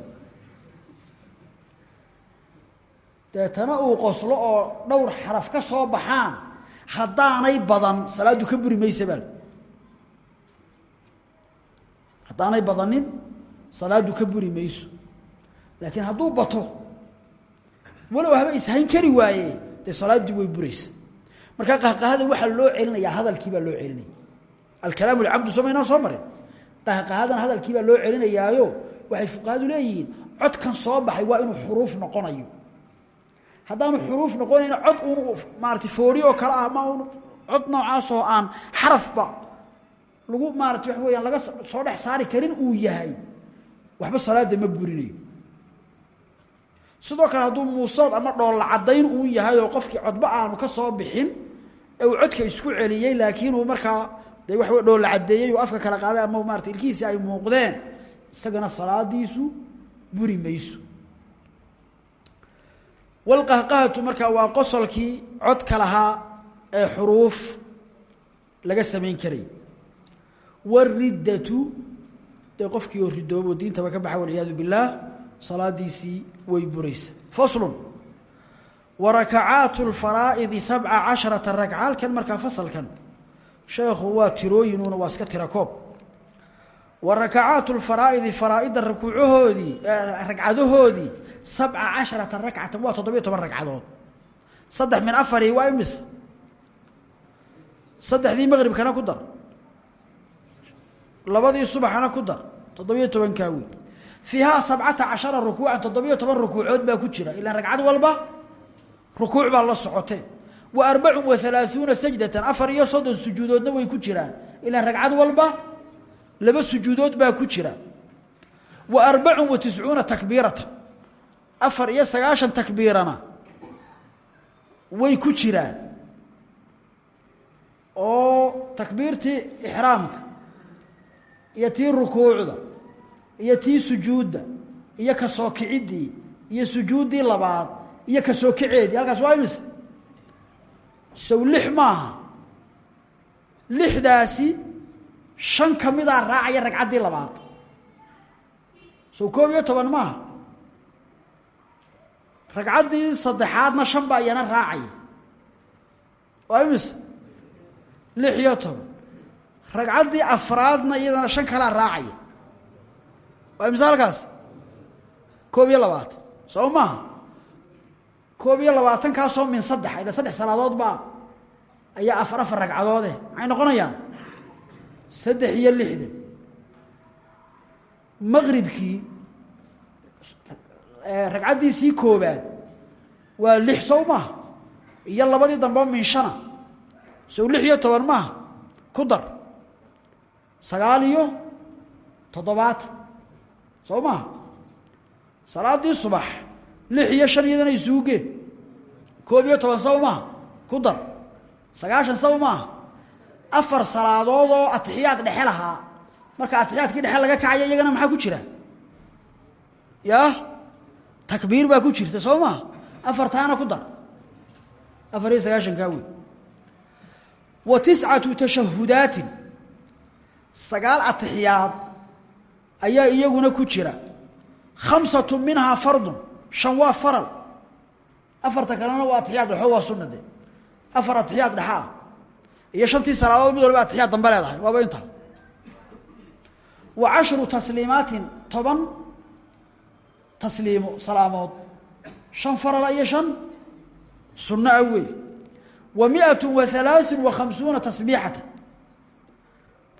deetana uu qoslo oo dhowr xaraf ka soo baxaan haddaanay badan salaaddu ka buri maysa baa haddaanay badanin salaaddu ka buri mayso. Laakiin hadduu bato walow haba ishayn kari waaye dee salaaddii way buraysa. Markaa qahqahada waxaa loo celinayaa hadalkii baa loo celinaya. Alkalaamu lcabdu somaynaan soo marin? Qahqahadan hadalkii baa loo celinayaayo waxay fuqahadu leeyihiin codkan soo baxay waa inuu xuruuf noqonayo. Haddaanu xuruuf noqonayna cod uun maarata foori oo kale ah ma cod noocaasoo aan xarafba lagu maarata waxa weyaan laga soo dhex saari karin uu yahay waxba salaada ma burinayo. Sidoo kale hadduu muusood ama dhoolla caddayn uu yahay oo qofkii codba aanu ka soo bixin uu codka isku celiyey laakiin uu markaa dee waxa wey dhoolla caddeeyey afka kala qaaday ama maarata ilkihiisii ay muuqdeen isagana salaadiisu buri mayso. Walqahqahatu markaa waa qosolkii codka lahaa ee xuruuf laga samayn karay. Wariddatu dee qofkii oo ridoobo diintaba ka baxa walciyaadu billaah salaadiisii way buraysa. Faslun. Wa rakacaatu lfaraa'idi sabca casharata ragca halkan markaa fasalkan sheekhu waa tirooyinuuna waa iska tira wa rakacaatu lfaraa'idi faraa'idda rakuucahoodii ragcadahoodii sabca casharata rakcatan waa toddobiyo toban saddex min afari waa imise saddexdii maqribkana ku dar labadii subaxana ku dar toddobiyo tobankaa wey fiihaa sabcata cashara rukuucan toddobiyo toban rukuucood baa ku jira ilaan ragcad walba rukuuc baa la socote wa arbacun wa halaaثuuna sajdatan afar iyo soddon sujuudoodna way ku jiraan ilaan ragcad walba laba sujuudood baa ku jira. Wa arbacun wa tiscuuna takbiiratan afar iyo sagaashan takbiirana way ku jiraan. Oo takbiirtii ixraamka iyo tii rukuucda iyo tii sujuudda iyo ka soo kiciddii iyo sujuuddii labaad iyo ka soo kaceedii halkaas waa imise. Sow lix maaha. Lixdaasi shan ka midaa raacaya ragcaddii labaad. Sow koob iyo toban maaha. Ragcaddii saddexaadna shan baa iyana raacaya. Waa imise. Lix iyo toban ragcaddii afraadna iyadana shan kalaa raacaya. Waa imise halkaas? Koob iyo labaatan soo maaha koob iyo labaatan kaasoo min saddex. Ila saddex salaadood baa ayaa afar afar ragcadoode maxay noqonayaan? Saddex iyo lixdan. Maqribkii ragcaddiisii koobaad waa lix sow maaha iyo labadii dambeo min shana. Sow lix iyo toban maaha ku dar sagaal iyo toddobaatan soo maha salaaddii subax lix iyo shan iyadana isuuge koob iyo toban saw ku dar. Sagaashan saw maaha afar salaadood oo atixiyaad dhexe lahaa. Marka atixiyaadkii dhexe laga kacayo iyagana maxaa ku jira? Yaa takbiir baa ku jirta soo maha afartaana ku dar. Afar iyo sagaashankaa wey wa tiscatu tashahudaatin sagaal atixiyaad ayaa iyaguna ku jira. Khamsatu minhaa fardun shan waa faral. Afarta kalena waa atixiyaad dhexo waa sunna de afar atixiyaad dhexa ah iyo shantii salaadood mid walba atixiyaad dambe leedahay waaba intaa wa cashru tasliimaatin toban tasliimo salaamood. Shan farala iyo shan sunno ah wey wa miatu wa halaaثun wa khamsuuna tasbiixata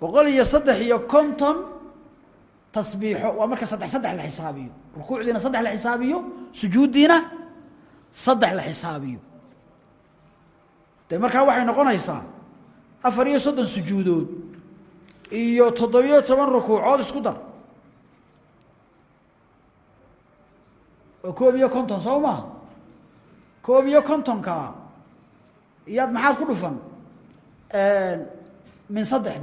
boqol iyo saddex iyo konton tasbiixo. Waa marka saddex saddex la xisaabiyo. Rukuucdiina saddex la xisaabiyo sujuuddiina saddex la xisaabiyo. De markaa waxay noqonaysaa afar iyo soddon sujuudood iyo toddobiyo toban rukuucood isku dar. Oo koob iyo konton soo maa koob iyo kontonkaa iyaad maxaad ku dhufan min saddex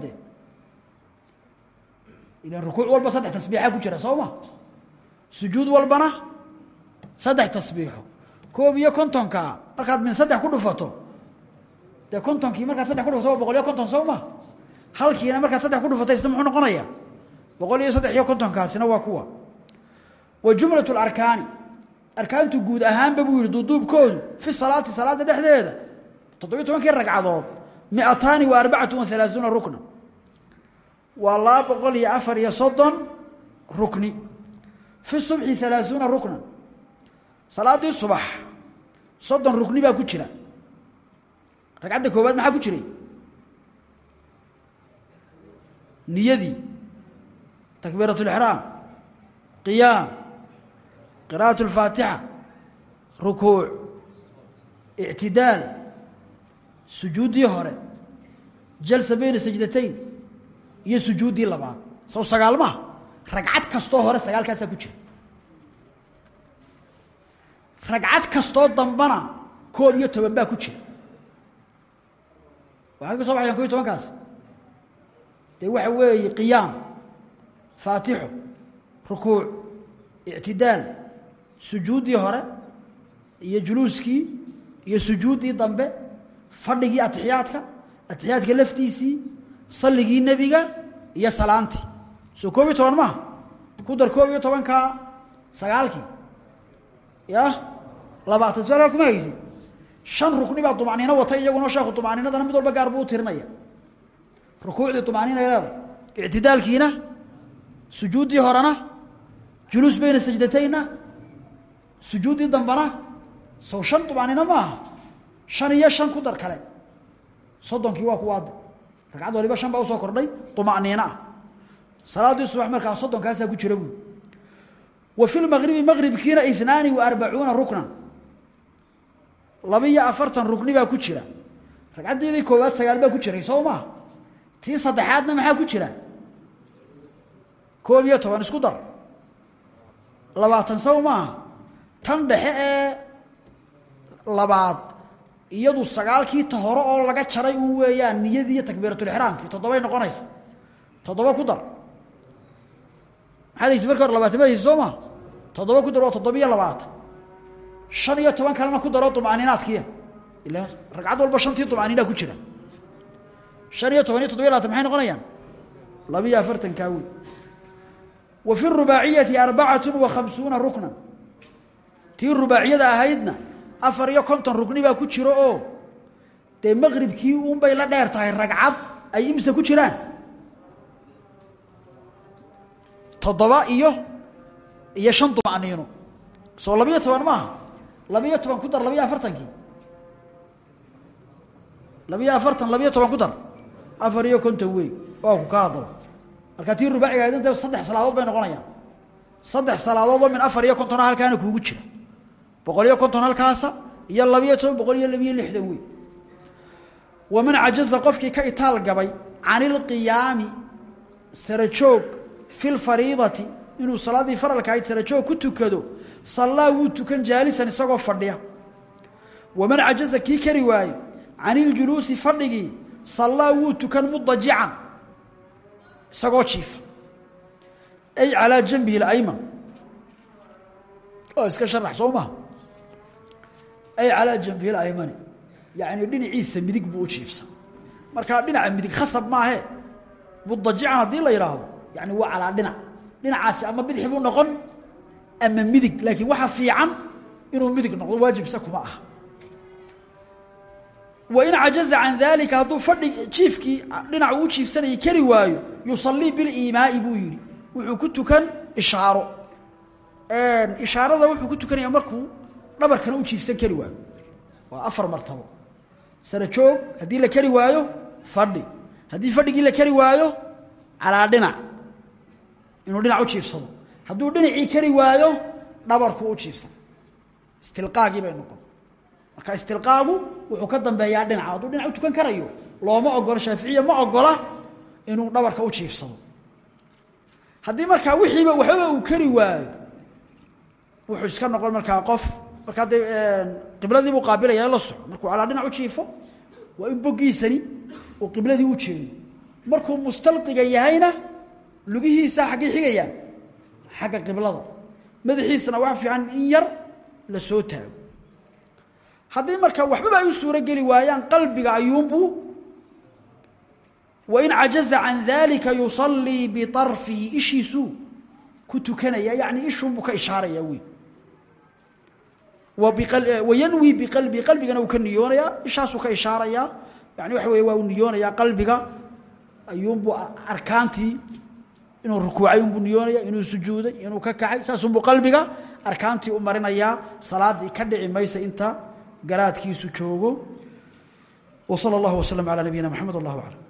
de ilan rukuuc walba saddex tasbiixaa ku jira soo sujuud walbana saddex tasbiixo koob iyo kontonkaa markaad min saddex ku dhufato. Dee kontonkii markaad saddex ku dhufato boqol iyo konton soo halkiina markaad saddex ku dhufato isna muxuu noqonaya boqol iyo saddex iyo kontonkaasina waa kuwa. Wa jumlat larkaani arkaantu guud ahaanba buu yihi fi salaati salaada dhexdeeda toddobiyo tobankii ragcadood miataani wa arbacatu wa halaaثuuna rukna waa laba boqol iyo afar iyo soddon rukni fi subxi halaaثuuna rukna salaadii subax soddon rukni baa ku jira ragcadda koowaad maxaa ku jiray niyadii takbiiraة اlixraam qiyaam qira'aة اlfaatixa rukuuc ictidaal sujuuddii hore jalsa beyna sajdatayn iyo sujuuddii labaad. Saw sagaal maha ragcad kastoo hore sagaalkaasaa ku jira. Ragcad kastoo dambana koob iyo toban baa ku jira. Waxay ka soo baxayaan ko iyo tobankaas? Dee waxa weeye qiyaam faatixo rukuuc ictidaal sujuuddii hore iyo juluuskii iyo sujuuddii dambe fadhigii atixiyaadka atixiyaadka laftiisii salligii nebiga iyo salaantii soo koob iyo toban maaha. Ku dar koob iyo tobankaa ya? Labaatan su'aalkaa kuma haysid. Shan rukni baa dumaniino wata iyaguna sheekhu dumaniinadana mid walba gaar buu u tirinaya rukuucdii dumaniina leedahay. Ictidaalkiina sujuuddii horena juluus bayna sajdatayna sujuuddii dambena sow shan dumaniino maaha. Shan iyo shan ku dar kale. Soddonkii waa kuwaade ragcad waliba shan baa u soo kordhay dumaniino ah salaaddii subax markaa soddonkaasaa ku jira buui wa fi lmagribi magribkiina inaani wa arbacuuna ruknan. Laba-iyo afartan rukni baa ku jira. Ragcaddeedii koowaad sagaal baa ku jiray soo maha tii saddexaadna maxaa ku jira? Koob iyo toban isku dar. Labaatan saw maaha tan dhexe ee labaad iyadu sagaalkii ta oo laga jaray un weeyaan niyadii iyo takbiiratulixraamkii toddobay noqonaysa. Toddoba ku dar. Maxaad haysi marka hore labaatan ku dar waa toddobiyo labaatan. Shan iyo toban kalena ku daroo dumaniinaadkiia ila ragcad walba shantii dumaniinaa ku jira. Shan iyo toban iyo toddobiyo labatan maxay noqonayaan? Labiyo afartankaa wey wa fi rubaaciyati arbacatu wa tii rubaaciyada ahaydna afar iyo konton rukni baa ku jiro oo dee maqribkii unbay la dheer ragcad ay imse ku jiraan? Toddoba iyo iyo shan dumaniino soo labiyo toban maaha. Labiyo toban ku dar labiyo afartankii. Labiyo afartan labiyo toban ku dar. Afar iyo konton wey waa ku ka markaa tii rubaaciga ayd de saddex salaadood bay noqonayaan. Saddex salaadood oo min afar iyo kontona halkaana kuugu jira boqol iyo konton halkaasa iyo labiyo toban boqol iyo labiyo lixdan wey waman cajaza qofkii ka itaal gabay can ilqiyaami sarajoog fi lfariidati inuu salaaddii faralka ahayd sarajoog ku tukado sallaa wuu tukan jaalisan isagoo fadhiya. Waman cajaza kii kari waaye can iljuluusi fadhigii sallaa wuu tukan mudajican isagoo jiifa. Ay calaa janbihi maha ay calaa janbihi اlaymani yacni dhinaciisa midig buu u jiifsan. Dhinaca midig khasab maahe. Mudajican haddii la yidhaahdo yani waa calaa dhinac. Dhinacaasi ama bidix buu noqon ama midig. Laakiin waxa fiican inuu midig noqdo waajibsa kuma aha. Wain cajaza can dalika hadduu fadhi jiifkii dhinac uu jiifsanayay kari waayo yusalii biliimaai buu yihi wuxuu ku tukan ishaaro. Ishaarada wuxuu ku tukanaya markuu dhabarkana u jiifsan kari waayo. Waa afar martabo. Sara joog haddii la kari waayo fadhi. Haddii fadhigii la kari waayo calaa dhinac. Inuu dhinac u jiifsado. Hadduu dhinacii kari waayo dhabarku u jiifsan. Istilqaagii bay noqon. Marka istilqaagu wuxuu ka dambeeyaa dhinaca hadduu dhinac u tukan karayo looma ogola shaaficiya ma ogola inuu dhabarka u jiifsado. Haddii markaa wixiiba waxbaba uu kari waayo wuxuu iska noqon markaa qof markaa dee qibladii buu qaabilaya la soco. Markuu calaa dhinac u jiifo waa in boggiisani uu qibladii u jeedo. Markuu mustalqiga yahayna lugihiisa xaggay xigayaan. Xagga qiblada. Madaxiisana waxa fiican in yar la soo taago. Haddii marka waxbaba ay u suuro geli waayaan qalbiga ayuunbuu wain cajaza can dalika yusalii biarfihi ishiisuu ku tukanaya yani ishuunbuu ka ishaaraya wey wayanwi eh, biqalbii qalbigana uu ka niyoonayaa ishaasuu ka ishaarayaa. Yani waxa wey waa uu niyoonayaa qalbiga. Ayuunbuu arkaantii inuu rukuucay unbuu niyoonaya inuu sujuuday inuu ka kacay saasunbuu qalbiga arkaantii u marinayaa. Salaaddii ka dhici maysa inta garaadkiisu joogo. Wa sala allahu waslm calaa nabiyina mxamed allah aclam